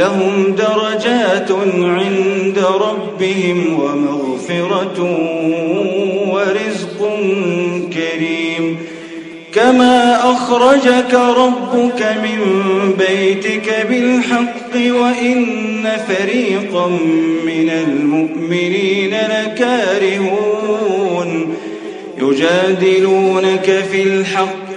لهم درجات عند ربهم ومغفرة ورزق كريم. كما أخرجك ربك من بيتك بالحق وإن فريقا من المؤمنين لكارهون. يجادلونك في الحق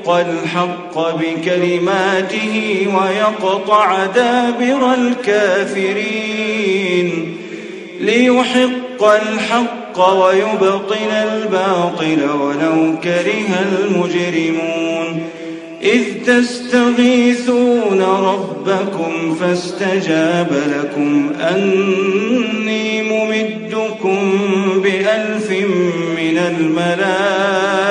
يحق الحق بكلماته ويقطع دابر الكافرين ليحق الحق ويبطل الباطل ولو كره المجرمون إذ تستغيثون ربكم فاستجاب لكم أني ممدكم بألف من الملائكة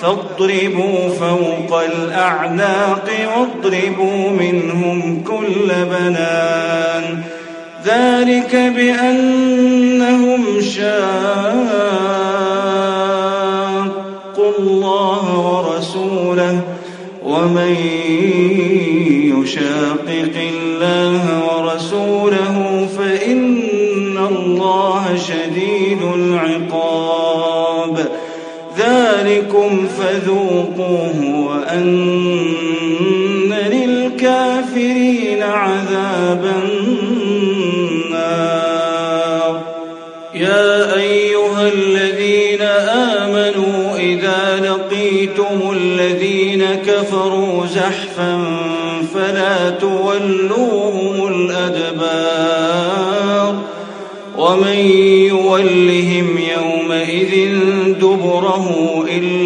فاضربوا فوق الأعناق واضربوا منهم كل بنان. ذلك بأنهم شاقوا الله ورسوله ومن يشاقق الله ورسوله للكافرين عذاب النار. يا أيها الذين آمنوا إذا لقيتم الذين كفروا زحفا فلا تولوهم الأدبار. ومن يولهم يومئذ دبره إلا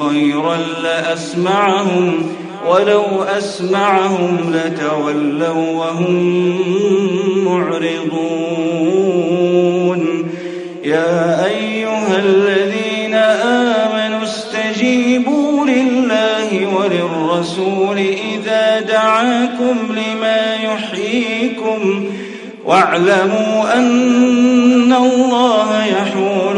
خيرا لأسمعهم ولو أسمعهم لتولوا وهم معرضون. يا أيها الذين آمنوا استجيبوا لله وللرسول إذا دعاكم لما يحييكم واعلموا أن الله يحول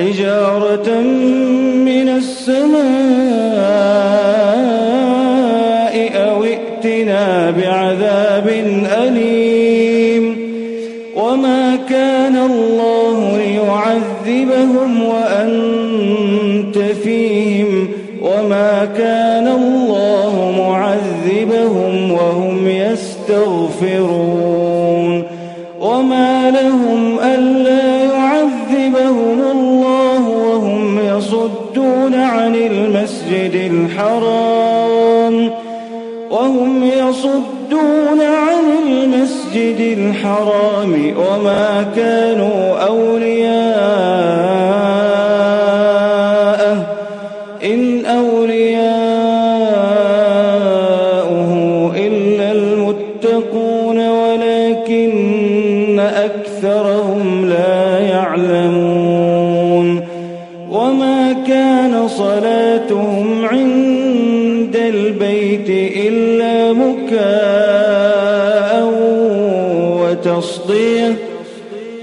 حجارة من السماء. الحرام وما كانوا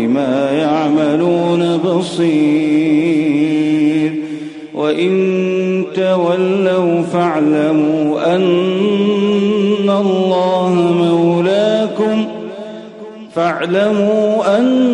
بما يعملون بصير. وإن تولوا فاعلموا أن الله مولاكم فاعلموا أن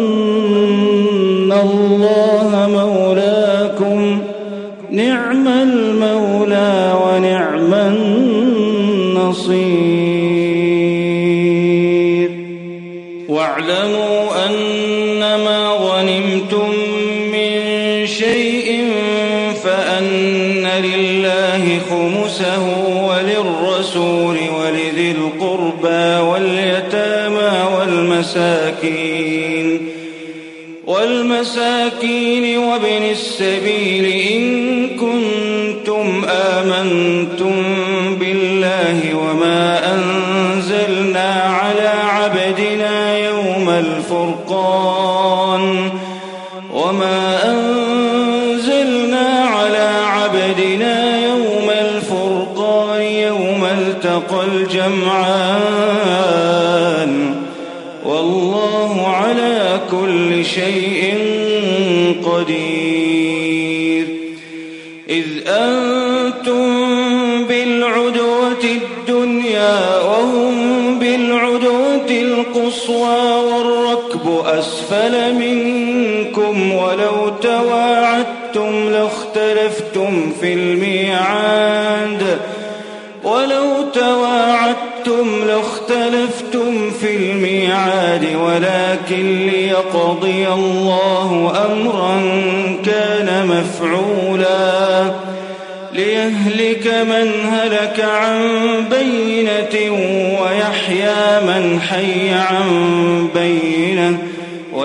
والمساكين وابن السبيل إن كنتم آمنتم بالله وما أنزلنا على عبدنا يوم الفرقان وما أنزلنا على عبدنا يوم الفرقان يوم التقى الجمعان أسفل منكم ولو تواعدتم لاختلفتم في الميعاد. ولو تواعدتم لاختلفتم في الميعاد ولكن ليقضي الله أمرا كان مفعولا. ليهلك من هلك عن بينة ويحيى من حي عن بينة.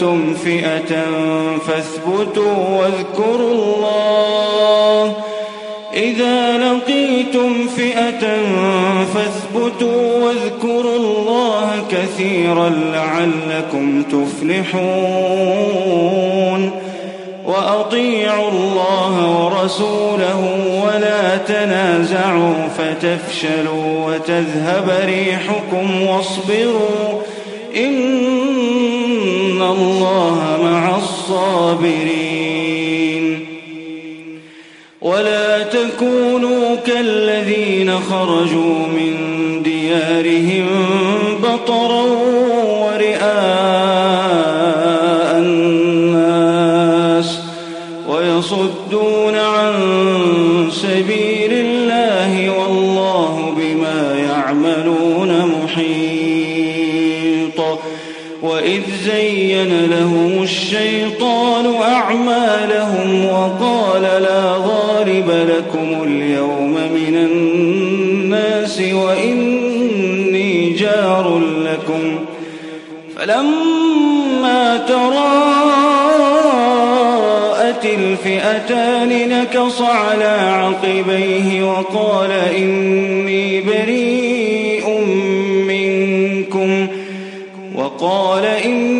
لقيتم فئة فاثبتوا واذكروا الله. إذا لقيتم فئة فاثبتوا واذكروا الله كثيرا لعلكم تفلحون. وأطيعوا الله ورسوله ولا تنازعوا فتفشلوا وتذهب ريحكم واصبروا. إن الله مع الصابرين ولا تكونوا كالذين خرجوا من ديارهم بطرا الفئتان نكص على عقبيه وقال إني بريء منكم. وقال إني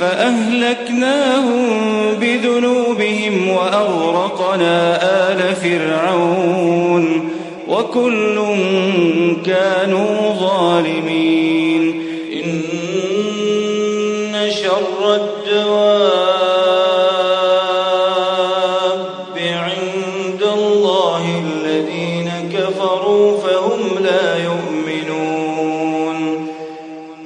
فأهلكناهم بذنوبهم وأغرقنا آل فرعون وكل كانوا ظالمين.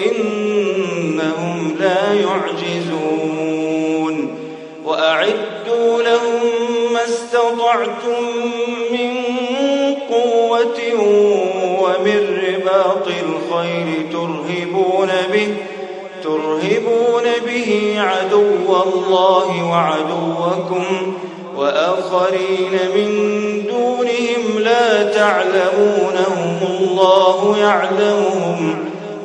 إنهم لا يعجزون وأعدوا لهم ما استطعتم من قوة ومن رباط الخير ترهبون به ترهبون به عدو الله وعدوكم وآخرين من دونهم لا تعلمونهم الله يعلمهم.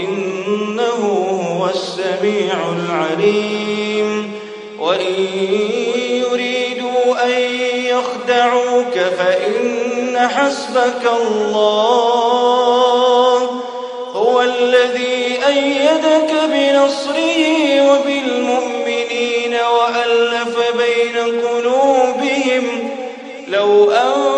إنه هو السميع العليم. وإن يريدوا أن يخدعوك فإن حسبك الله. هو الذي أيدك بنصره وبالمؤمنين وألف بين قلوبهم. لو أنفقت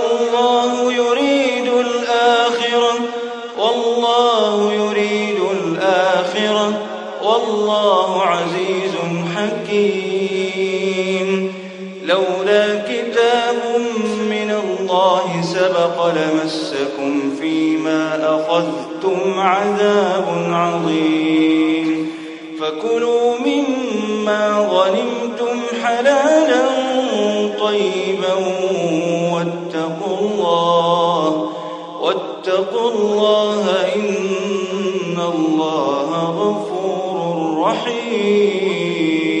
الله سبق لمسكم فيما أخذتم عذاب عظيم فكلوا مما غنمتم حلالا طيبا واتقوا الله واتقوا الله إن الله غفور رحيم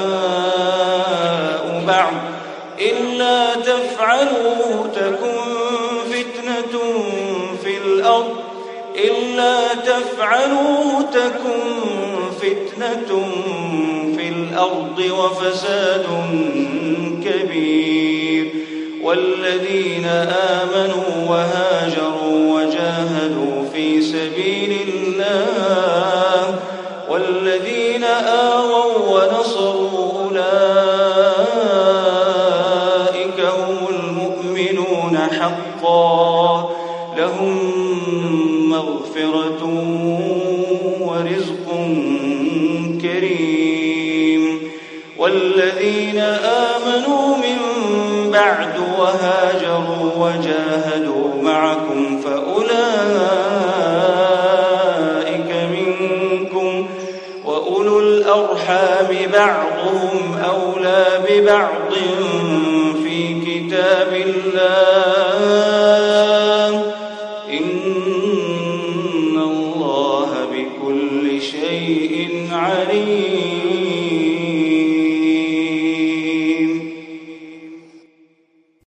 تفعلوا تكن فتنة في الأرض إلا تفعلوا تكن فتنة في الأرض وفساد كبير والذين آمنوا وهاجروا وجاهدوا في سبيل الله والذين آمنوا من بعد وهاجروا وجاهدوا معكم فأولئك منكم وأولو الأرحام بعضهم أولى ببعض